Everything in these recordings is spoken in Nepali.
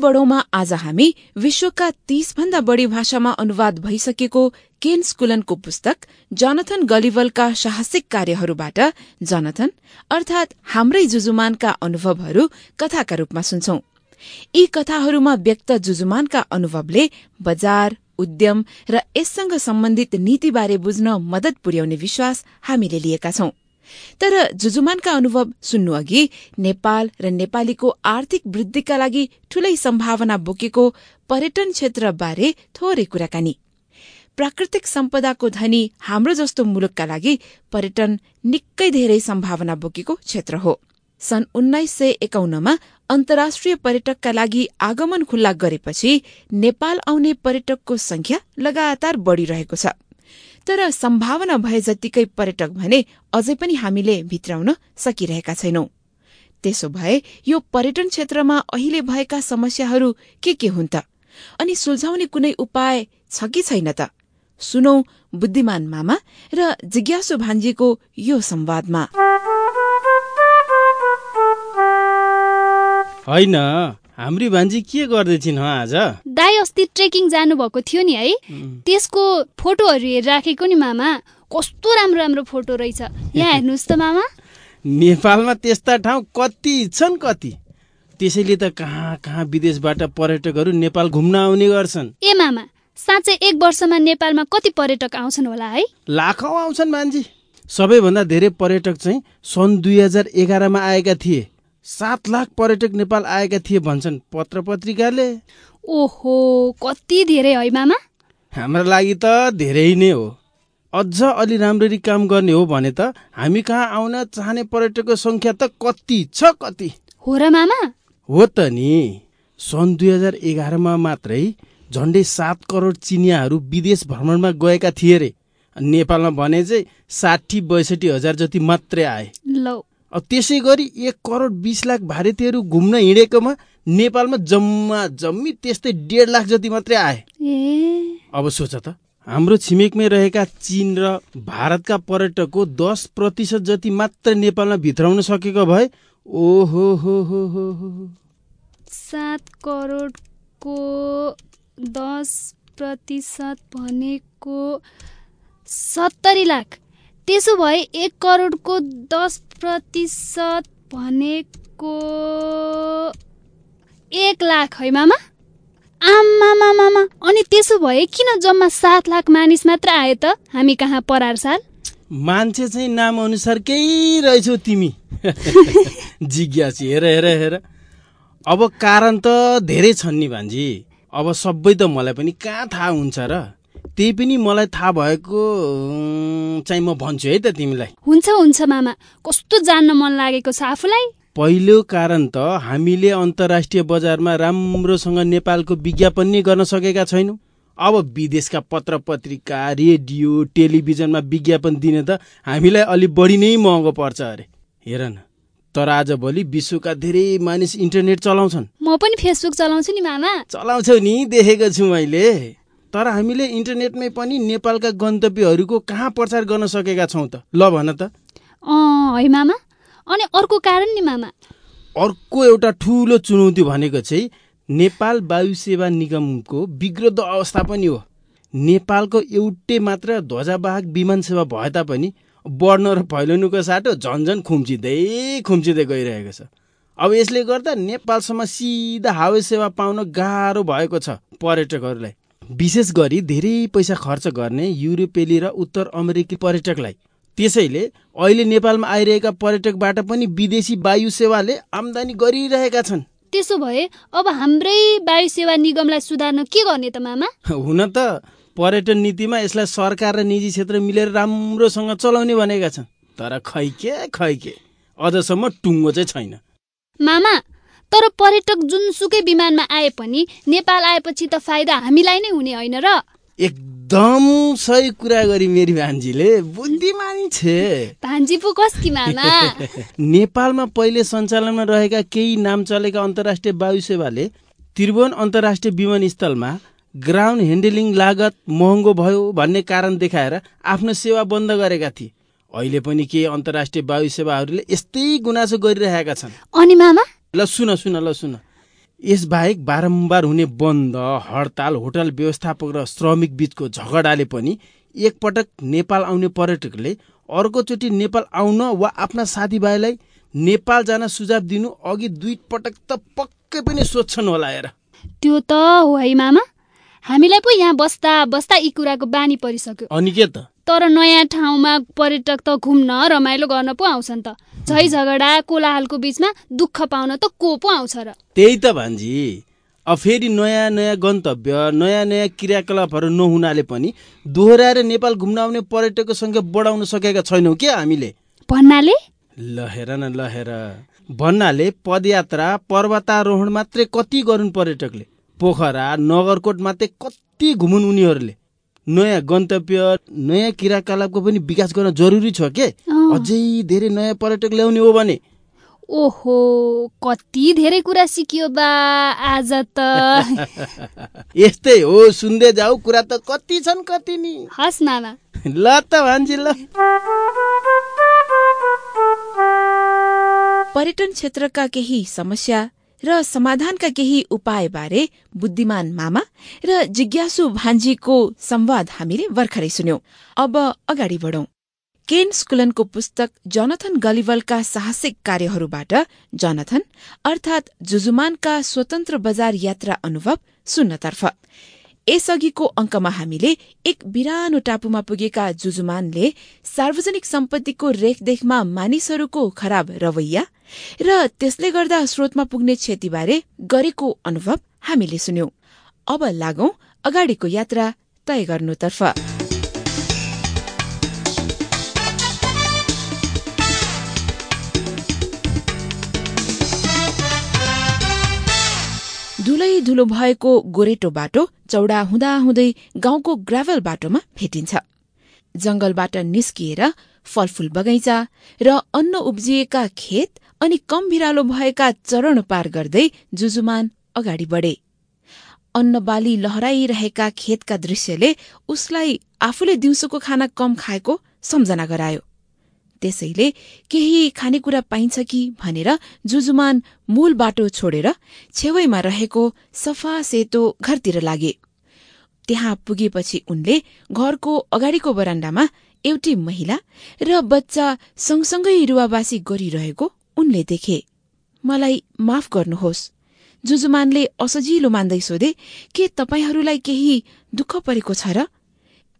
बढौँमा आज हामी विश्वका तीस भन्दा बढ़ी भाषामा अनुवाद भइसकेको केन स्कुलनको पुस्तक जनथन गलिवलका साहसिक कार्यहरूबाट जनथन अर्थात हाम्रै जुजुमानका अनुभवहरू कथाका रूपमा सुन्छौं। यी कथाहरूमा व्यक्त जुजुमानका अनुभवले बजार उद्यम र यससँग सम्बन्धित नीतिबारे बुझ्न मदत पुर्याउने विश्वास हामीले लिएका छौं। तर जुजुमानका अनुभव सुन्नु अघि नेपाल र नेपालीको आर्थिक वृद्धिका लागि ठूलै सम्भावना बोकेको पर्यटन क्षेत्रबारे थोरै कुराकानी। प्राकृतिक सम्पदाको धनी हाम्रो जस्तो मुलुकका लागि पर्यटन निकै धेरै सम्भावना बोकेको क्षेत्र हो। सन् उन्नाइस सय एकाउन्नमा अन्तर्राष्ट्रिय पर्यटकका लागि आगमन खुल्ला गरेपछि नेपाल आउने पर्यटकको संख्या लगातार बढ़िरहेको छ। तर सम्भावना भए जत्तिकै पर्यटक भने अझै पनि हामीले भित्राउन सकिरहेका छैनौं। त्यसो भए यो पर्यटन क्षेत्रमा अहिले भएका समस्याहरू के के हुन् त? अनि सुल्झाउने कुनै उपाय छ कि छैन त? सुनौ बुद्धिमान मामा र जिज्ञासु भान्जीको यो संवादमा। हाम्री भान्जी के गर्दैछिन् आज? दाई अस्ति ट्रेकिङ जानुभएको थियो नि है। त्यसको फोटोहरू हेरिराखेको नि मामा। कस्तो राम्रो राम्रो फोटो रहेछ। यहाँ हेर्नुहोस् त मामा। नेपालमा त्यस्ता ठाउँ कति छन् कति? त्यसैले त कहाँ कहाँ विदेशबाट पर्यटकहरू नेपाल घुम्न आउने गर्छन्। ए मामा साँच्चै एक वर्षमा नेपालमा कति पर्यटक आउँछन् होला है? लाखौँ आउँछन् मान्छे सबैभन्दा धेरै पर्यटक चाहिँ सन् दुई हजार एघारमा आएका थिए। सात लाख पर्यटक नेपाल आएका थिए भन्छन् पत्र पत्रिकाले ओहो कति धेरै है मामा? हाम्रो लागि त धेरै नै हो। अझ अलि राम्ररी काम गर्ने हो भने त हामी कहाँ आउन चाहने पर्यटकको संख्या त कति छ कति? हो र मामा। हो त नि। सन् दुई हजार एघारमा मात्रै झन्डै सात करोड चिनियाहरू विदेश भ्रमणमा गएका थिए रे। नेपालमा भने चाहिँ साठी बैसठी हजार जति मात्रै आए। लौ। त्यसै गरी एक करोड बिस लाख भारतीयहरू घुम्न हिँडेकोमा नेपालमा जम्मा जम्मी त्यस्तै डेढ लाख जति मात्रै आए। अब सोच त हाम्रो छिमेकमै रहेका चीन र भारतका पर्यटकको दस प्रतिशत जति मात्र नेपालमा भित्राउन सकेको भए ओहो हो हो हो। सात करोडको दस प्रतिशत भनेको सत्तरी लाख। त्यसो भए एक करोडको दस प्रतिशत भनेको एक लाख है मामा? आमा मामा अनि त्यसो भए किन जम्मा सात लाख मानिस मात्र आए त? हामी कहाँ परार साल? मान्छे चाहिँ नाम अनुसारकै रहेछौ तिमी। जिज्ञासी हेर हेर हेर। अब कारण त धेरै छन् नि भान्जी। अब सबै त मलाई पनि कहाँ थाहा हुन्छ र? त्यही पनि मलाई थाहा भएको चाहिँ म भन्छु है त तिमीलाई। हुन्छ हुन्छ मामा। कस्तो जान्न मन लागेको छ आफूलाई? पहिलो कारण त हामीले अन्तर्राष्ट्रिय बजारमा राम्रोसँग नेपालको विज्ञापन नै गर्न सकेका छैनौँ। अब विदेशका पत्र पत्रिका रेडियो टेलिभिजनमा विज्ञापन दिने त हामीलाई अलिक बढी नै महँगो पर्छ अरे। हेर न तर आजभोलि विश्वका धेरै मानिस इन्टरनेट चलाउँछन्। म पनि फेसबुक चलाउँछु नि मामा। चलाउँछौ नि देखेको छु मैले। तर हामीले इन्टरनेटमै पनि नेपालका गन्तव्यहरूको कहाँ प्रचार गर्न सकेका छौँ त? ल भन त। है मामा? अनि अर्को कारण नि मामा? अर्को एउटा ठुलो चुनौती भनेको चाहिँ नेपाल वायु सेवा निगमको बिग्रदो अवस्था पनि हो। नेपालको एउटै मात्र ध्वजावाहक विमान सेवा भए तापनि बढ्न र फैलनुको साटो झन्झन खुम्चिँदै खुम्चिँदै गइरहेको छ। अब यसले गर्दा नेपालसम्म सिधा हावा सेवा पाउन गाह्रो भएको छ पर्यटकहरूलाई। विशेष गरी धेरै पैसा खर्च गर्ने युरोपेली र उत्तर अमेरिकी पर्यटकलाई। त्यसैले अहिले नेपालमा आइरहेका पर्यटकबाट पनि विदेशी वायु सेवाले आमदानी गरिरहेका छन्। त्यसो भए अब हाम्रै वायु सेवा निगमलाई सुधार्न के गर्ने त मामा? हुन त पर्यटन नीतिमा यसलाई सरकार र निजी क्षेत्र मिलेर राम्रोसँग चलाउने भनेका छन्। तर खै के खै के? अझसम्म टुङ्गो चाहिँ छैन। मामा तर पर्यटक जुनसुकै विमानमा आए पनि नेपाल आएपछि त फाइदा हामीलाई नै हुने होइन र। एकदम सही कुरा गरी मेरी भान्जीले बुद्धिमानी छे। भान्जी पो कस कि मामा। नेपालमा पहिले सञ्चालनमा रहेका केही नाम चलेका अन्तर्राष्ट्रिय वायु सेवाले त्रिभुवन अन्तर्राष्ट्रिय विमानस्थलमा ग्राउन्ड ह्यान्डलिङ लागत महँगो भयो भन्ने कारण देखाएर आफ्नो सेवा बन्द गरेका थिए। अहिले पनि केही अन्तर्राष्ट्रिय वायु सेवाहरूले यस्तै गुनासो गरिरहेका छन्। अनि मामा? ल सुन सुन ल सुन। यसबाहेक बारम्बार हुने बन्द हडताल होटल व्यवस्थापक र श्रमिक बीचको झगडाले पनि एकपटक नेपाल आउने पर्यटकले अर्कोचोटि नेपाल आउन वा आफ्ना साथीभाइलाई नेपाल जान सुझाव दिनु अघि दुई पटक त पक्कै पनि सोध्छन् होला हेर। त्यो त हो है मामा। हामीलाई पो यहाँ बस्दा बस्दा यी कुराको बानी परिसक्यो। अनि के त? तर नयाँ ठाउँमा पर्यटक त घुम्न रमाइलो गर्न पो आउँछन् त। झै झगडा कोलाहलको बीचमा दुःख पाउन त को पो आउँछ र? त्यही त भान्जी। अब फेरि नयाँ नयाँ गन्तव्य नयाँ नयाँ क्रियाकलापहरू नहुनाले पनि दोहोऱ्याएर नेपाल घुम्न आउने पर्यटकको सङ्ख्या बढाउन सकेका छैनौँ क्या हामीले? भन्नाले? ल हेर न ल हेर भन्नाले पदयात्रा पर्वतारोहण मात्रै कति गरून् पर्यटकले? पोखरा नगरकोट मात्रै कति घुमुन् उनीहरूले? नयाँ गन्तव्य नयाँ क्रियाकलापको पनि विकास गर्न जरुरी छ के। अझै धेरै नयाँ पर्यटक ल्याउने हो भने? ओहो कति धेरै कुरा सिकियो बा आज त। यस्तै हो सुन्दै जाऊ कुरा त कति छन् कति नि। हस् मामा ल त भान्जी ल। पर्यटन क्षेत्रका केही समस्या र समाधानका केही उपायबारे बुद्धिमान मामा र जिज्ञासु भान्जीको संवाद हामीले भर्खरै सुन्यौं। अब अगाडि बढौं। केन स्कुलनको पुस्तक जोनाथन गलिवलका साहसिक कार्यहरूबाट जोनाथन अर्थात जुजुमानका स्वतन्त्र बजार यात्रा अनुभव सुन्नतर्फ। यसअघिको अङ्कमा हामीले एक बिरानो टापुमा पुगेका जुजुमानले सार्वजनिक सम्पत्तिको रेखदेखमा मानिसहरूको खराब रवैया र त्यसले गर्दा स्रोतमा पुग्ने क्षतिबारे गरेको अनुभव हामीले सुन्यौं। अब लागौं अगाडिको यात्रा तय गर्नुतर्फ। धुलै धुलो भएको गोरेटो बाटो चौडा हुँदाहुँदै गाउँको ग्राभल बाटोमा भेटिन्छ। जंगलबाट निस्किएर फलफूल बगैँचा र अन्न उब्जिएका खेत अनि कम भिरालो भएका चरण पार गर्दै जुजुमान अगाडि बढे। अन्न बाली लहराइरहेका खेतका दृश्यले उसलाई आफूले दिउँसोको खाना कम खाएको सम्झना गरायो। त्यसैले केही खानेकुरा पाइन्छ कि भनेर जुजुमान मूल बाटो छोडेर छेउैमा रहेको सफा सेतो घरतिर लागे। त्यहाँ पुगेपछि उनले घरको अगाडिको बरान्डामा एउटी महिला र बच्चा सँगसँगै रुवाबासी गरिरहेको उनले देखे। मलाई माफ गर्नुहोस्। जुजुमानले असजिलो मान्दै सोधे के तपाईँहरूलाई केही दुःख परेको छ र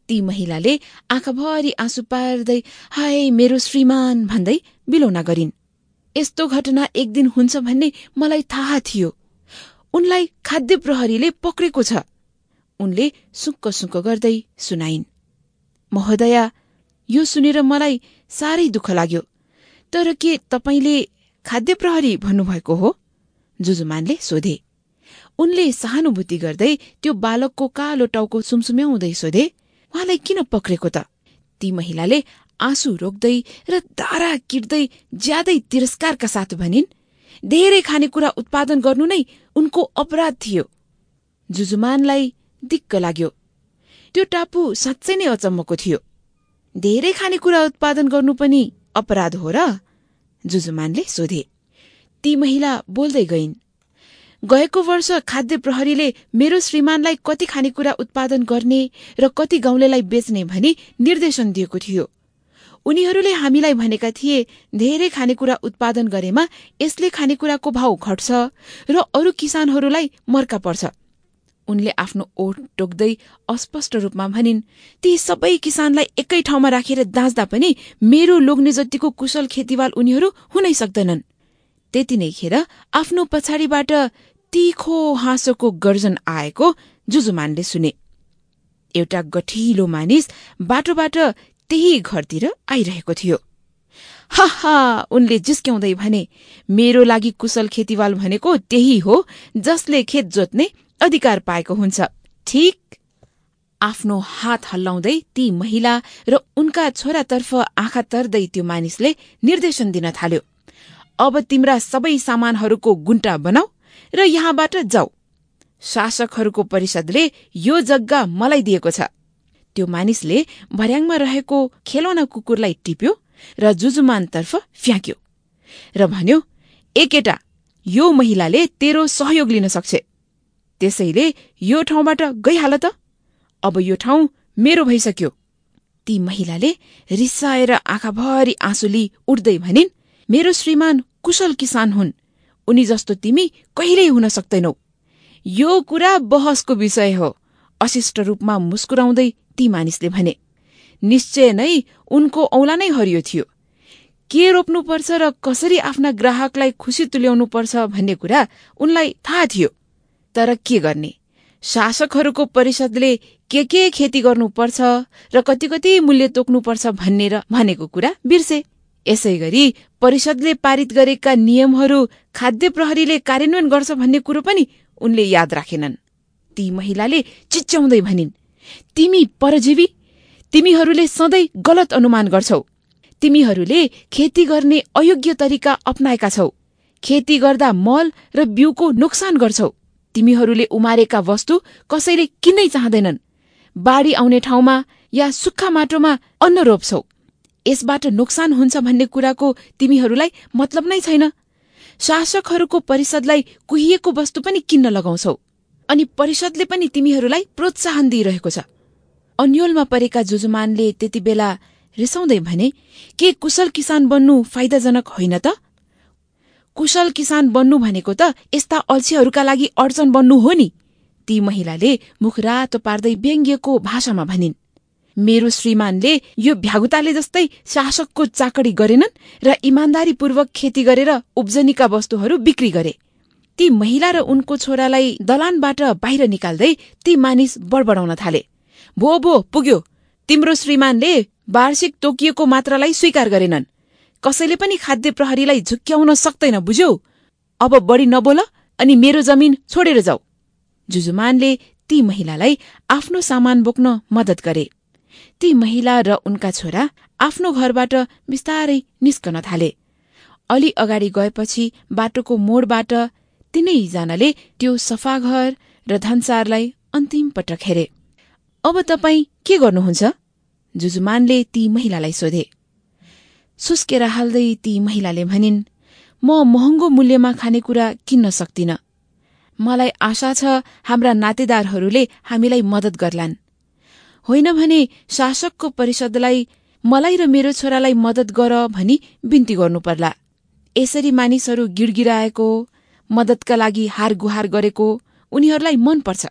ती महिलाले आँखाभरि आँसु पार्दै हाय मेरो श्रीमान भन्दै बिलौना गरिन्। यस्तो घटना एक दिन हुन्छ भन्ने मलाई थाहा थियो। उनलाई खाद्य प्रहरीले पक्रेको छ। उनले सुक्क सुक्क गर्दै सुनाइन्। महोदया यो सुनेर मलाई साह्रै दुःख लाग्यो। तर के तपाईँले खाद्य प्रहरी भन्नुभएको हो? जुजुमानले सोधे। उनले सहानुभूति गर्दै त्यो बालकको कालो टाउको सुमसुम्याउँदै सोधे उहाँलाई किन पक्रेको त? ती महिलाले आँसु रोक्दै र दारा किट्दै ज्यादै तिरस्कारका साथ भनिन् धेरै खानेकुरा उत्पादन गर्नु नै उनको अपराध थियो। जुजुमानलाई दिक्क लाग्यो। त्यो टापु साँच्चै नै अचम्मको थियो। धेरै खानेकुरा उत्पादन गर्नु पनि अपराध हो र? जुजुमानले सोधे। ती महिला बोल्दै गइन् गएको वर्ष खाद्य प्रहरीले मेरो श्रीमानलाई कति खानेकुरा उत्पादन गर्ने र कति गाउँलेलाई बेच्ने भनी निर्देशन दिएको थियो। उनीहरूले हामीलाई भनेका थिए धेरै खानेकुरा उत्पादन गरेमा यसले खानेकुराको भाव घट्छ र अरू किसानहरूलाई मर्का पर्छ। उनले आफ्नो ओठ टोक्दै अस्पष्ट रूपमा भनिन् ती सबै किसानलाई एकै ठाउँमा राखेर दाँच्दा पनि मेरो लोग्ने जतिको कुशल खेतीवाल उनीहरू हुनै सक्दैनन्। त्यति नै खेर आफ्नो पछाडिबाट तीखो हाँसोको गर्जन आएको जुजुमानले सुने। एउटा गठिलो मानिस बाटोबाट त्यही घरतिर आइरहेको थियो। हा उनले जिस्क्याउँदै भने मेरो लागि कुशल खेतीवाल भनेको त्यही हो जसले खेत जोत्ने अधिकार पाएको हुन्छ। ठिक? आफ्नो हात हल्लाउँदै ती महिला र उनका छोरातर्फ आँखा तर्दै त्यो मानिसले निर्देशन दिन थाल्यो। अब तिम्रा सबै सामानहरूको गुन्टा बनाऊ र यहाँबाट जाऊ। शासकहरूको परिषदले यो जग्गा मलाई दिएको छ। त्यो मानिसले भर्याङमा रहेको खेलौना कुकुरलाई टिप्यो र जुजुमानतर्फ फ्याँक्यो र भन्यो ए केटा यो महिलाले तेरो सहयोग लिन सक्छ। त्यसैले यो ठाउँबाट गइहाल त। अब यो ठाउँ मेरो भइसक्यो ती महिलाले रिसाएर आँखाभरि आँसु लि उठ्दै भनिन् मेरो श्रीमान कुशल किसान हुन्। उनी जस्तो तिमी कहिल्यै हुन सक्दैनौ। यो कुरा बहसको विषय हो अशिष्ट रूपमा मुस्कुराउँदै ती मानिसले भने निश्चय नै उनको औला नै हरियो थियो। के रोप्नुपर्छ र कसरी आफ्ना ग्राहकलाई खुसी तुल्याउनु पर्छ भन्ने कुरा उनलाई थाहा थियो। तर के गर्ने? शासकहरूको परिषदले के के खेती गर्नुपर्छ र कति कति मूल्य तोक्नुपर्छ भन्ने र भनेको कुरा बिर्से। यसै गरी परिषदले पारित गरेका नियमहरू खाद्य प्रहरीले कार्यान्वयन गर्छ भन्ने कुरो पनि उनले याद राखेनन्। ती महिलाले चिच्याउँदै भनिन् तिमी परजीवी तिमीहरूले सधैँ गलत अनुमान गर्छौ। तिमीहरूले खेती गर्ने अयोग्य तरिका अप्नाएका छौ। खेती गर्दा मल र बिउको नोक्सान गर्छौ। तिमीहरूले उमारेका वस्तु कसैले किन्नै चाहँदैनन्। बाढी आउने ठाउँमा या सुक्खा माटोमा अन्न रोप्छौ। यसबाट नोक्सान हुन्छ भन्ने कुराको तिमीहरूलाई मतलब नै छैन। शासकहरूको परिषदलाई कुहिएको वस्तु पनि किन्न लगाउँछौ। अनि परिषदले पनि तिमीहरूलाई प्रोत्साहन दिइरहेको छ। अन्यलमा परेका जुजुमानले त्यति बेला रिसाउँदै भने के कुशल किसान बन्नु फाइदाजनक होइन त? कुशल किसान बन्नु भनेको त यस्ता अल्छीहरूका लागि अडचन बन्नु हो नि? ती महिलाले मुख रातो पार्दै व्यङ्ग्यको भाषामा भनिन्। मेरो श्रीमानले यो भ्यागुताले जस्तै शासकको चाकडी गरेनन् र इमान्दारीपूर्वक खेती गरेर उब्जनीका वस्तुहरू बिक्री गरे। ती महिला र उनको छोरालाई दलानबाट बाहिर निकाल्दै ती मानिस बडबडाउन थाले। भो भो पुग्यो। तिम्रो श्रीमानले वार्षिक तोकिएको मात्रालाई स्वीकार गरेनन्। कसैले पनि खाद्य प्रहरीलाई झुक्क्याउन सक्दैन बुझ्यौ? अब बढी नबोल अनि मेरो जमिन छोडेर जाऊ। जुजुमानले ती महिलालाई आफ्नो सामान बोक्न मद्दत गरे। ती महिला र उनका छोरा आफ्नो घरबाट बिस्तारै निस्कन थाले। अलि अगाडि गएपछि बाटोको मोडबाट तिनैजनाले त्यो सफा घर र धनसारलाई अन्तिम पटक हेरे। अब तपाईँ के गर्नुहुन्छ? जुजुमानले ती महिलालाई सोधे। सुस्केर हाल्दै ती महिलाले भनिन् म महँगो मूल्यमा खानेकुरा किन्न सक्दिन। मलाई आशा छ हाम्रा नातेदारहरूले हामीलाई मदत गर्लान्। होइन भने शासकको परिषदलाई मलाई र मेरो छोरालाई मदत गर भनी बिन्ती गर्नुपर्ला। यसरी मानिसहरू गिडगिराएको मदतका लागि हार गुहार गरेको उनीहरूलाई मन पर्छ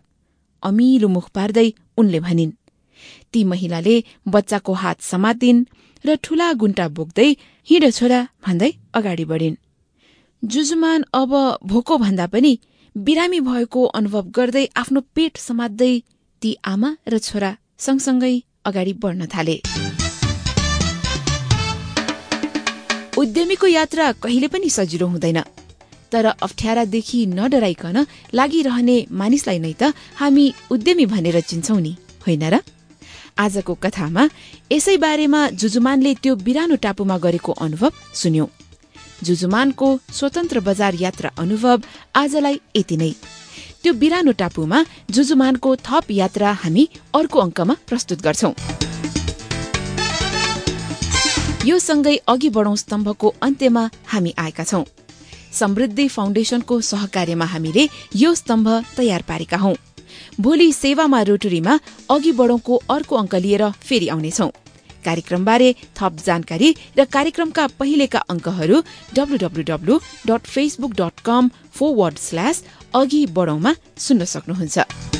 अमिलो मुख पार्दै उनले भनिन् ती महिलाले बच्चाको हात समातिन् र ठूला गुन्टा बोक्दै हिँड छोरा भन्दै अगाडि बढिन्। जुजुमान अब भोको भन्दा पनि बिरामी भएको अनुभव गर्दै आफ्नो पेट समात्दै ती आमा र छोरा सँगसँगै अगाडि बढ्न थाले। उद्यमीको यात्रा कहिले पनि सजिलो हुँदैन। तर अप्ठ्यारादेखि नडराइकन लागिरहने मानिसलाई नै त हामी उद्यमी भनेर चिन्छौ नि होइन र? आजको कथामा यसै बारेमा जुजुमानले त्यो बिरानो टापुमा गरेको अनुभव सुन्यौ। जुजुमानको स्वतन्त्र बजार यात्रा अनुभव आजलाई यति नै। त्यो बिरानो टापुमा जुजुमानको थप यात्रा हामी अर्को अङ्कमा प्रस्तुत गर्छौ। यो सँगै अघि बढौं स्तम्भको अन्त्यमा हामी आएका छौं। समृद्धि फाउन्डेशनको सहकार्यमा हामीले यो स्तम्भ तयार पारेका हौं। भोलि सेवामा रोटरीमा अघि बढौँको अर्को अङ्क लिएर फेरि आउनेछौ। कार्यक्रमबारे थप जानकारी र कार्यक्रमका पहिलेका अङ्कहरू W W W dot Facebook dot com forward slash अघि बढौँमा सुन्न सक्नुहुन्छ।